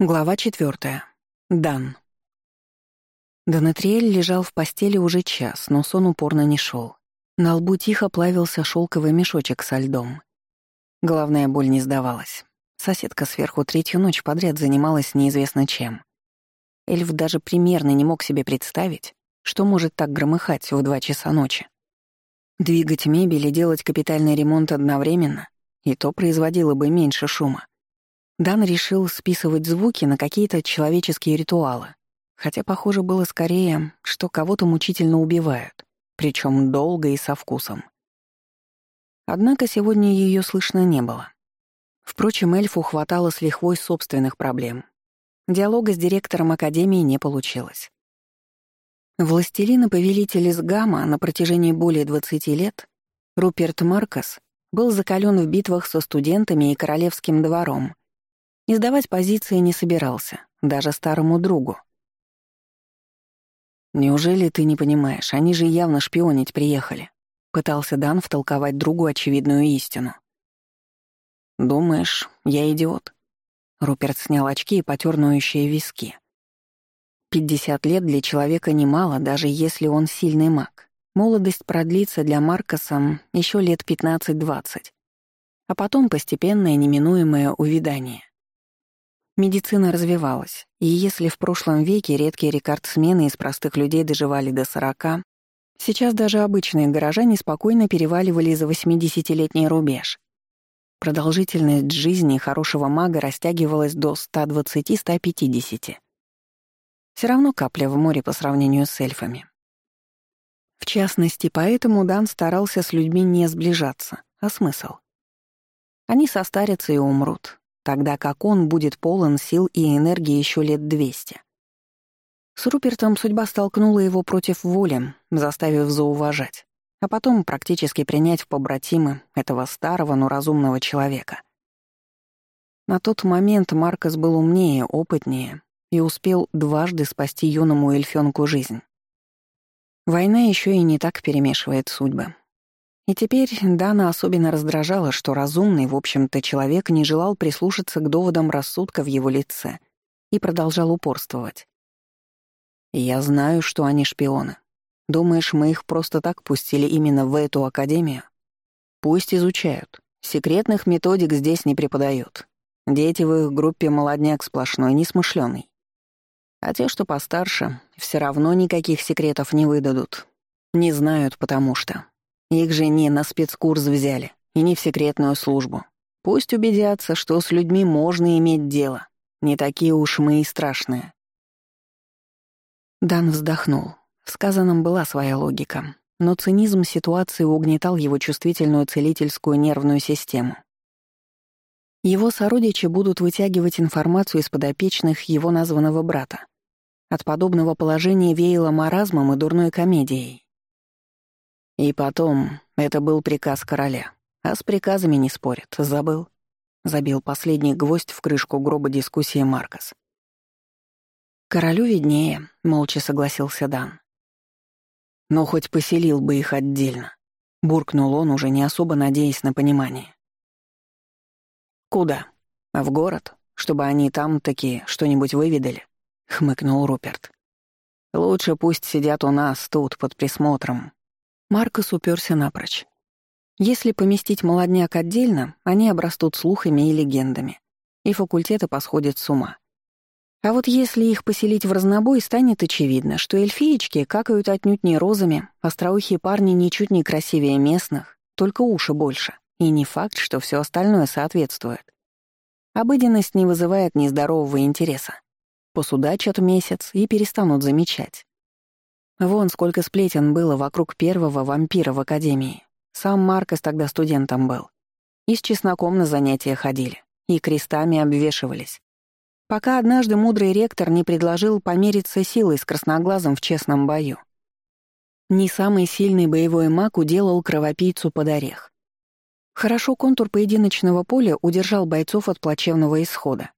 Глава четвертая. Дан. Донатриэль лежал в постели уже час, но сон упорно не шел. На лбу тихо плавился шелковый мешочек со льдом. Главная боль не сдавалась. Соседка сверху третью ночь подряд занималась неизвестно чем. Эльф даже примерно не мог себе представить, что может так громыхать в два часа ночи. Двигать мебель и делать капитальный ремонт одновременно, и то производило бы меньше шума. Дан решил списывать звуки на какие-то человеческие ритуалы, хотя похоже было скорее, что кого-то мучительно убивают, причем долго и со вкусом. Однако сегодня ее слышно не было. Впрочем, эльфу хватало с лихвой собственных проблем. Диалога с директором Академии не получилось. Властелин и повелитель из Гамма на протяжении более 20 лет, Руперт Маркос, был закален в битвах со студентами и королевским двором и сдавать позиции не собирался, даже старому другу. «Неужели ты не понимаешь, они же явно шпионить приехали», — пытался Дан втолковать другу очевидную истину. «Думаешь, я идиот?» Руперт снял очки и потер ноющие виски. Пятьдесят лет для человека немало, даже если он сильный маг. Молодость продлится для Маркоса еще лет пятнадцать-двадцать, а потом постепенное неминуемое увядание. Медицина развивалась, и если в прошлом веке редкие рекордсмены из простых людей доживали до 40, сейчас даже обычные горожане спокойно переваливали за 80-летний рубеж. Продолжительность жизни хорошего мага растягивалась до 120-150. Все равно капля в море по сравнению с эльфами. В частности, поэтому Дан старался с людьми не сближаться. А смысл? Они состарятся и умрут, тогда как он будет полон сил и энергии еще лет двести. С Рупертом судьба столкнула его против воли, заставив зауважать, а потом практически принять в побратимы этого старого, но разумного человека. На тот момент Маркос был умнее, опытнее и успел дважды спасти юному эльфёнку жизнь. Война еще и не так перемешивает судьбы. И теперь Дана особенно раздражала, что разумный, в общем-то, человек не желал прислушаться к доводам рассудка в его лице и продолжал упорствовать. «Я знаю, что они шпионы. Думаешь, мы их просто так пустили именно в эту академию? Пусть изучают. Секретных методик здесь не преподают. Дети в их группе молодняк сплошной, несмышленый. А те, что постарше, все равно никаких секретов не выдадут. Не знают, потому что. Их же не на спецкурс взяли и не в секретную службу. Пусть убедятся, что с людьми можно иметь дело. Не такие уж мы и страшные. Дан вздохнул. В сказанном была своя логика, но цинизм ситуации угнетал его чувствительную целительскую нервную систему. Его сородичи будут вытягивать информацию из подопечных его названного брата. От подобного положения веяло маразмом и дурной комедией. И потом, это был приказ короля. А с приказами не спорят, забыл? Забил последний гвоздь в крышку гроба дискуссии Маркос. «Королю виднее», — молча согласился Дан. «Но хоть поселил бы их отдельно», — буркнул он, уже не особо надеясь на понимание. «Куда? В город? Чтобы они там такие что-нибудь выведали?» — хмыкнул Руперт. «Лучше пусть сидят у нас тут, под присмотром, Маркос уперся напрочь. Если поместить молодняк отдельно, они обрастут слухами и легендами, и факультеты посходят с ума. А вот если их поселить в разнобой, станет очевидно, что эльфиечки какают отнюдь не розами, остроухие парни ничуть не красивее местных, только уши больше, и не факт, что все остальное соответствует. Обыденность не вызывает нездорового интереса. Посудачат месяц и перестанут замечать. Вон сколько сплетен было вокруг первого вампира в академии. Сам Маркос тогда студентом был. И с чесноком на занятия ходили, и крестами обвешивались. Пока однажды мудрый ректор не предложил помериться силой с красноглазом в честном бою. Не самый сильный боевой маг уделал кровопийцу под орех. Хорошо контур поединочного поля удержал бойцов от плачевного исхода.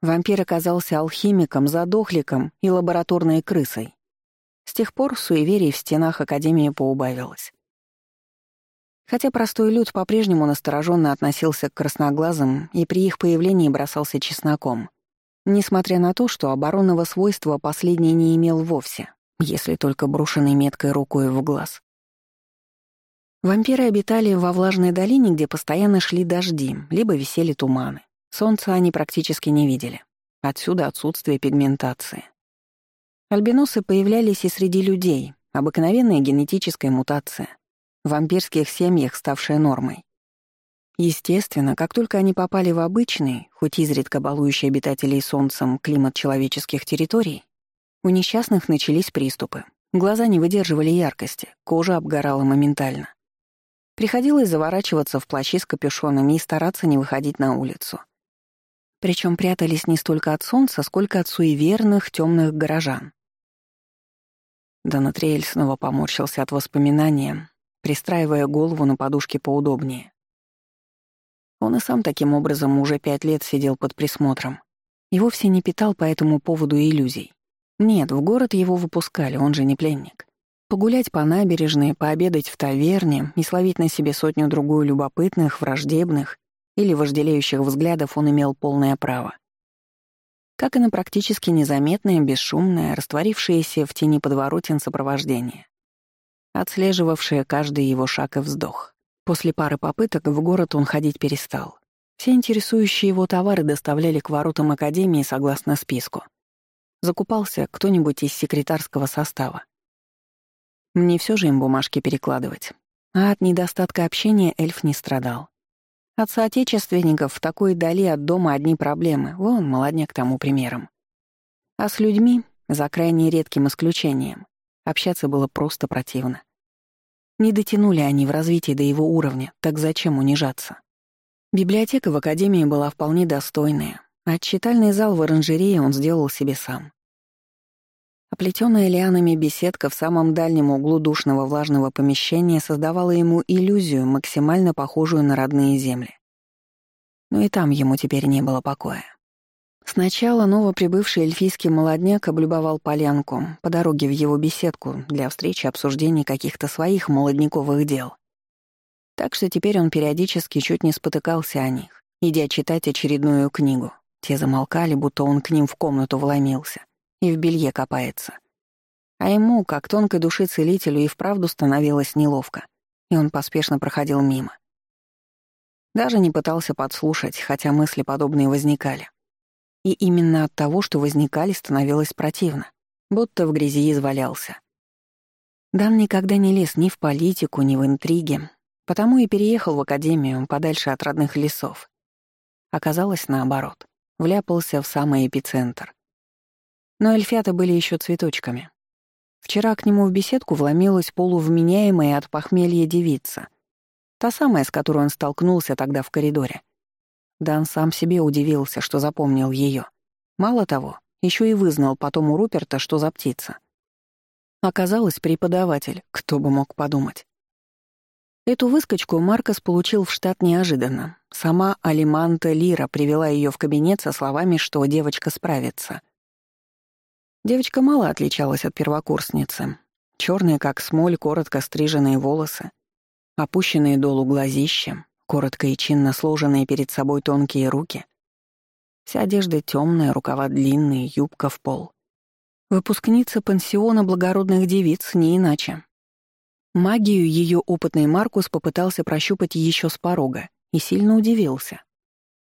Вампир оказался алхимиком, задохликом и лабораторной крысой. С тех пор суеверий в стенах Академии поубавилось. Хотя простой люд по-прежнему настороженно относился к красноглазым и при их появлении бросался чесноком. Несмотря на то, что оборонного свойства последний не имел вовсе, если только брошенный меткой рукой в глаз. Вампиры обитали во влажной долине, где постоянно шли дожди, либо висели туманы. Солнца они практически не видели. Отсюда отсутствие пигментации. Альбиносы появлялись и среди людей, обыкновенная генетическая мутация, в вампирских семьях ставшая нормой. Естественно, как только они попали в обычный, хоть изредка балующий обитателей солнцем климат человеческих территорий, у несчастных начались приступы. Глаза не выдерживали яркости, кожа обгорала моментально. Приходилось заворачиваться в плащи с капюшонами и стараться не выходить на улицу. Причем прятались не столько от солнца, сколько от суеверных темных горожан. Донатриэль снова поморщился от воспоминания, пристраивая голову на подушке поудобнее. Он и сам таким образом уже пять лет сидел под присмотром и вовсе не питал по этому поводу иллюзий. Нет, в город его выпускали, он же не пленник. Погулять по набережной, пообедать в таверне и словить на себе сотню-другую любопытных, враждебных или вожделеющих взглядов он имел полное право. Как и на практически незаметное, бесшумное, растворившееся в тени подворотен сопровождение, отслеживавшее каждый его шаг и вздох. После пары попыток в город он ходить перестал. Все интересующие его товары доставляли к воротам Академии согласно списку. Закупался кто-нибудь из секретарского состава. Мне все же им бумажки перекладывать. А от недостатка общения эльф не страдал. От соотечественников в такой дали от дома одни проблемы, вон молодняк тому примером. А с людьми, за крайне редким исключением, общаться было просто противно. Не дотянули они в развитии до его уровня, так зачем унижаться? Библиотека в академии была вполне достойная, а читальный зал в оранжерее он сделал себе сам. Оплетённая лианами беседка в самом дальнем углу душного влажного помещения создавала ему иллюзию, максимально похожую на родные земли. Но и там ему теперь не было покоя. Сначала новоприбывший эльфийский молодняк облюбовал полянку по дороге в его беседку для встречи и обсуждений каких-то своих молодняковых дел. Так что теперь он периодически чуть не спотыкался о них, идя читать очередную книгу. Те замолкали, будто он к ним в комнату вломился и в белье копается. А ему, как тонкой души целителю, и вправду становилось неловко, и он поспешно проходил мимо. Даже не пытался подслушать, хотя мысли подобные возникали. И именно от того, что возникали, становилось противно, будто в грязи извалялся. Дан никогда не лез ни в политику, ни в интриги, потому и переехал в академию подальше от родных лесов. Оказалось наоборот, вляпался в самый эпицентр. Но эльфята были еще цветочками. Вчера к нему в беседку вломилась полувменяемая от похмелья девица, та самая, с которой он столкнулся тогда в коридоре — Дан сам себе удивился, что запомнил ее. Мало того, еще и вызнал потом у Руперта, что за птица. Оказалось, преподаватель, кто бы мог подумать. Эту выскочку Маркос получил в штат неожиданно. Сама Алиманта Лира привела ее в кабинет со словами, что девочка справится. Девочка мало отличалась от первокурсницы. Черные, как смоль, коротко стриженные волосы, опущенные долу глазища, коротко и чинно сложенные перед собой тонкие руки. Вся одежда темная, рукава длинные, юбка в пол. Выпускница пансиона благородных девиц, не иначе. Магию ее опытный Маркус попытался прощупать еще с порога и сильно удивился.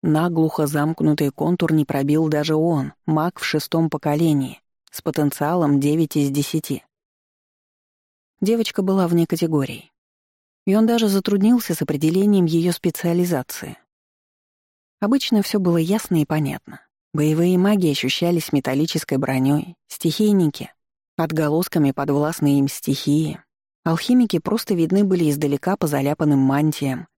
Наглухо замкнутый контур не пробил даже он, маг в шестом поколении, с потенциалом 9 из 10. Девочка была вне категорий и он даже затруднился с определением ее специализации. Обычно все было ясно и понятно. Боевые маги ощущались металлической броней, стихийники — отголосками подвластной им стихии, алхимики просто видны были издалека по заляпанным мантиям,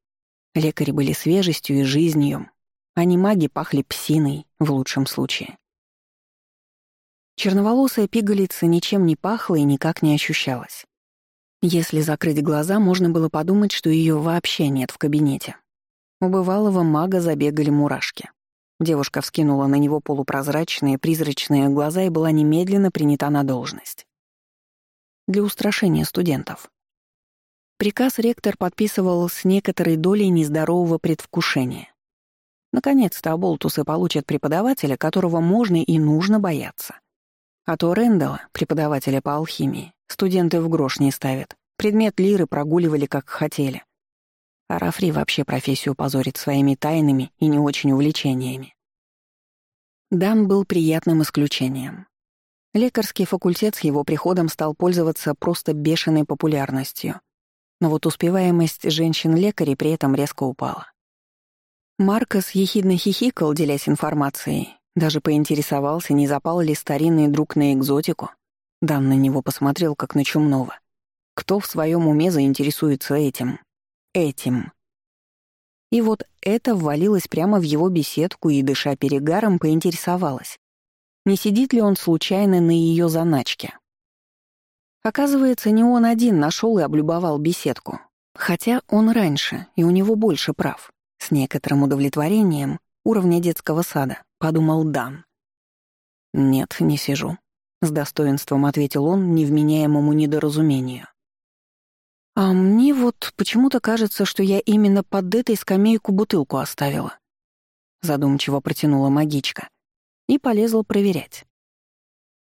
лекари были свежестью и жизнью, а не маги пахли псиной, в лучшем случае. Черноволосая пигалица ничем не пахла и никак не ощущалась. Если закрыть глаза, можно было подумать, что ее вообще нет в кабинете. У бывалого мага забегали мурашки. Девушка вскинула на него полупрозрачные, призрачные глаза и была немедленно принята на должность. Для устрашения студентов. Приказ ректор подписывал с некоторой долей нездорового предвкушения. Наконец-то оболтусы получат преподавателя, которого можно и нужно бояться. А то Рэндалла, преподавателя по алхимии, студенты в грош не ставят. Предмет лиры прогуливали как хотели. А Рафри вообще профессию позорит своими тайнами и не очень увлечениями. Дан был приятным исключением. Лекарский факультет с его приходом стал пользоваться просто бешеной популярностью. Но вот успеваемость женщин-лекарей при этом резко упала. Маркос ехидно хихикал, делясь информацией. Даже поинтересовался, не запал ли старинный друг на экзотику. Дан на него посмотрел, как на чумного. Кто в своем уме заинтересуется этим? Этим. И вот это ввалилось прямо в его беседку и, дыша перегаром, поинтересовалась. Не сидит ли он случайно на ее заначке? Оказывается, не он один нашел и облюбовал беседку. Хотя он раньше, и у него больше прав. С некоторым удовлетворением уровня детского сада, подумал Дан. «Нет, не сижу», — с достоинством ответил он невменяемому недоразумению. «А мне вот почему-то кажется, что я именно под этой скамейку бутылку оставила», — задумчиво протянула магичка и полезла проверять.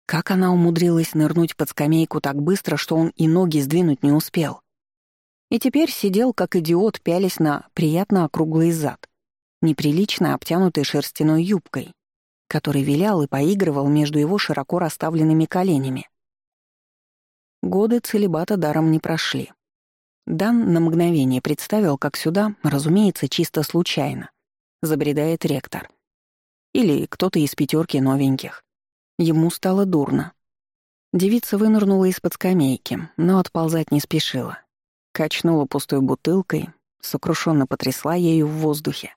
Как она умудрилась нырнуть под скамейку так быстро, что он и ноги сдвинуть не успел? И теперь сидел, как идиот, пялись на приятно округлый зад, неприлично обтянутый шерстяной юбкой, который вилял и поигрывал между его широко расставленными коленями. Годы целебата даром не прошли. Дан на мгновение представил, как сюда, разумеется, чисто случайно, забредает ректор. Или кто-то из пятерки новеньких. Ему стало дурно. Девица вынырнула из-под скамейки, но отползать не спешила. Качнула пустой бутылкой, сокрушенно потрясла ею в воздухе.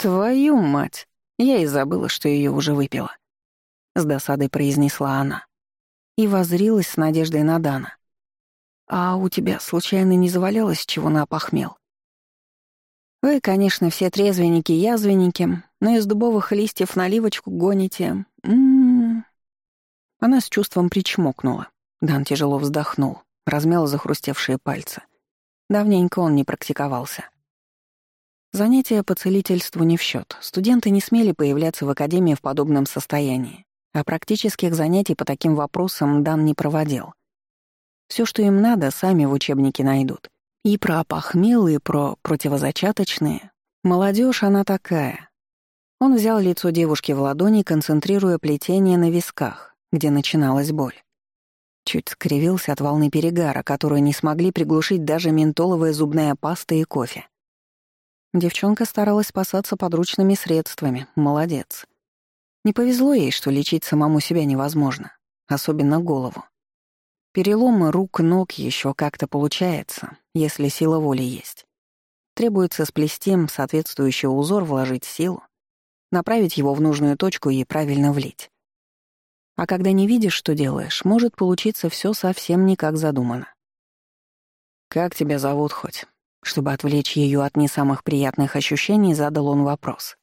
«Твою мать! Я и забыла, что ее уже выпила», — с досадой произнесла она. И возрилась с надеждой на Дана. «А у тебя случайно не завалялось, чего на опохмел?» «Вы, конечно, все трезвенники-язвенники, но из дубовых листьев наливочку гоните. М -м -м. Она с чувством причмокнула. Дан тяжело вздохнул, размял захрустевшие пальцы. Давненько он не практиковался. Занятия по целительству не в счет. Студенты не смели появляться в академии в подобном состоянии, а практических занятий по таким вопросам Дан не проводил. Все, что им надо, сами в учебнике найдут. И про опохмелые, и про противозачаточные. Молодежь она такая. Он взял лицо девушки в ладони, концентрируя плетение на висках, где начиналась боль. Чуть скривился от волны перегара, которую не смогли приглушить даже ментоловая зубная паста и кофе. Девчонка старалась спасаться подручными средствами. Молодец. Не повезло ей, что лечить самому себя невозможно. Особенно голову. Переломы рук, ног еще как-то получается, если сила воли есть. Требуется сплести соответствующий узор, вложить силу, направить его в нужную точку и правильно влить. А когда не видишь, что делаешь, может получиться все совсем не как задумано. «Как тебя зовут хоть?» Чтобы отвлечь ее от не самых приятных ощущений, задал он вопрос.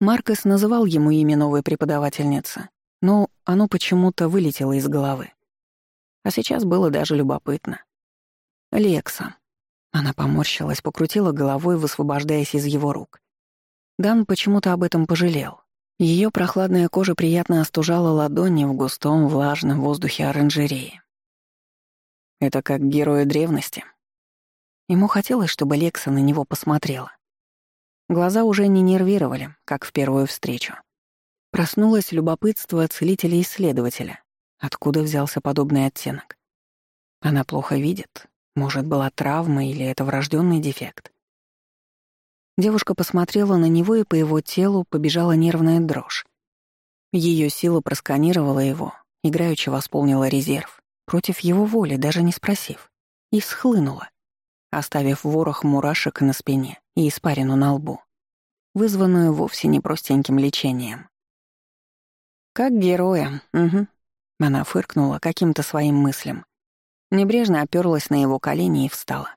Маркос называл ему имя новой преподавательницы, но оно почему-то вылетело из головы. А сейчас было даже любопытно. «Лекса». Она поморщилась, покрутила головой, высвобождаясь из его рук. Дан почему-то об этом пожалел. Ее прохладная кожа приятно остужала ладони в густом, влажном воздухе оранжереи. Это как герои древности. Ему хотелось, чтобы Лекса на него посмотрела. Глаза уже не нервировали, как в первую встречу. Проснулось любопытство целителя-исследователя. Откуда взялся подобный оттенок? Она плохо видит. Может, была травма или это врожденный дефект? Девушка посмотрела на него, и по его телу побежала нервная дрожь. Ее сила просканировала его, играючи восполнила резерв, против его воли, даже не спросив, и схлынула, оставив ворох мурашек на спине и испарину на лбу, вызванную вовсе не простеньким лечением. «Как героя, угу», — она фыркнула каким-то своим мыслям. Небрежно оперлась на его колени и встала.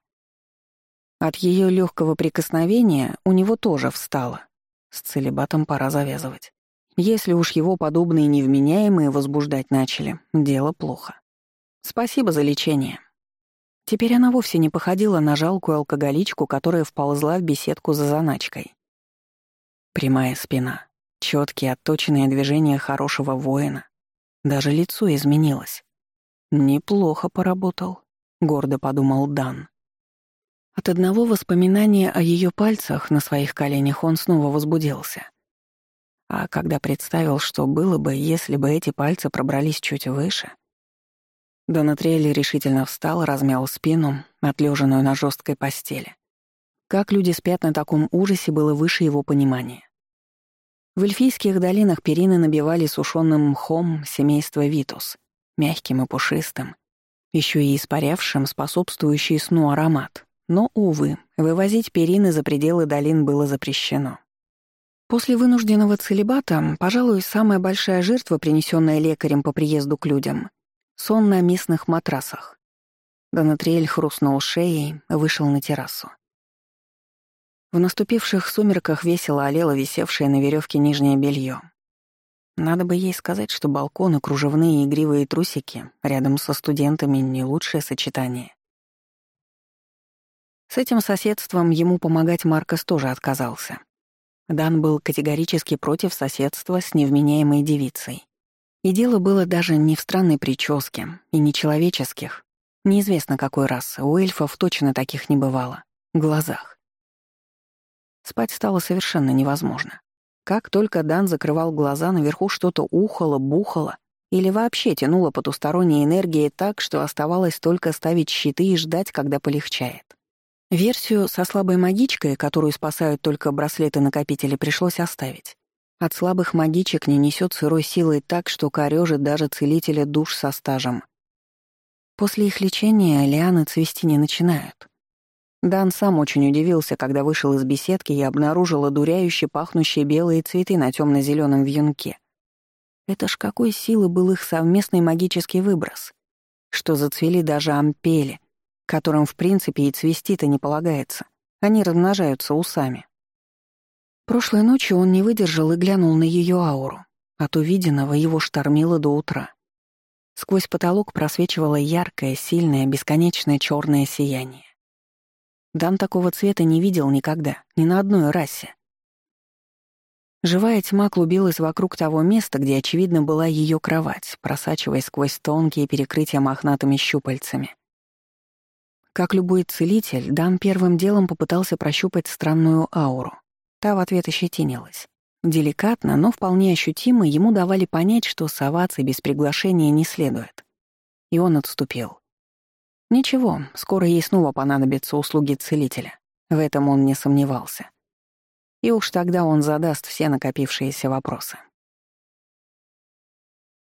От ее легкого прикосновения у него тоже встало. С целебатом пора завязывать. Если уж его подобные невменяемые возбуждать начали, дело плохо. Спасибо за лечение. Теперь она вовсе не походила на жалкую алкоголичку, которая вползла в беседку за заначкой. Прямая спина, четкие отточенные движения хорошего воина. Даже лицо изменилось. «Неплохо поработал», — гордо подумал Дан. От одного воспоминания о ее пальцах на своих коленях он снова возбудился. А когда представил, что было бы, если бы эти пальцы пробрались чуть выше... Донатриэль решительно встал, размял спину, отлеженную на жесткой постели. Как люди спят на таком ужасе, было выше его понимания. В эльфийских долинах перины набивали сушеным мхом семейства Витус, мягким и пушистым, еще и испарявшим способствующий сну аромат. Но, увы, вывозить перины за пределы долин было запрещено. После вынужденного целебата, пожалуй, самая большая жертва, принесенная лекарем по приезду к людям — сон на местных матрасах. Донатриэль хрустнул шеей, вышел на террасу. В наступивших сумерках весело олело висевшее на веревке нижнее белье. Надо бы ей сказать, что балконы, кружевные игривые трусики рядом со студентами — не лучшее сочетание. С этим соседством ему помогать Маркос тоже отказался. Дан был категорически против соседства с невменяемой девицей. И дело было даже не в странной прическе и не человеческих. Неизвестно какой расы, у эльфов точно таких не бывало. Глазах. Спать стало совершенно невозможно. Как только Дан закрывал глаза, наверху что-то ухало, бухало или вообще тянуло потусторонней энергией так, что оставалось только ставить щиты и ждать, когда полегчает. Версию со слабой магичкой, которую спасают только браслеты-накопители, пришлось оставить. От слабых магичек не несет сырой силой так, что корёжит даже целителя душ со стажем. После их лечения лианы цвести не начинают. Дан сам очень удивился, когда вышел из беседки и обнаружил одуряюще пахнущие белые цветы на темно зеленом вьюнке. Это ж какой силы был их совместный магический выброс, что зацвели даже ампели, которым в принципе и цвести-то не полагается. Они размножаются усами. Прошлой ночью он не выдержал и глянул на ее ауру. От увиденного его штормило до утра. Сквозь потолок просвечивало яркое, сильное, бесконечное черное сияние. Дан такого цвета не видел никогда, ни на одной расе. Живая тьма клубилась вокруг того места, где, очевидно, была ее кровать, просачиваясь сквозь тонкие перекрытия мохнатыми щупальцами. Как любой целитель, Дан первым делом попытался прощупать странную ауру. Та в ответ ощетинилась. Деликатно, но вполне ощутимо ему давали понять, что соваться без приглашения не следует. И он отступил. Ничего, скоро ей снова понадобятся услуги целителя. В этом он не сомневался. И уж тогда он задаст все накопившиеся вопросы.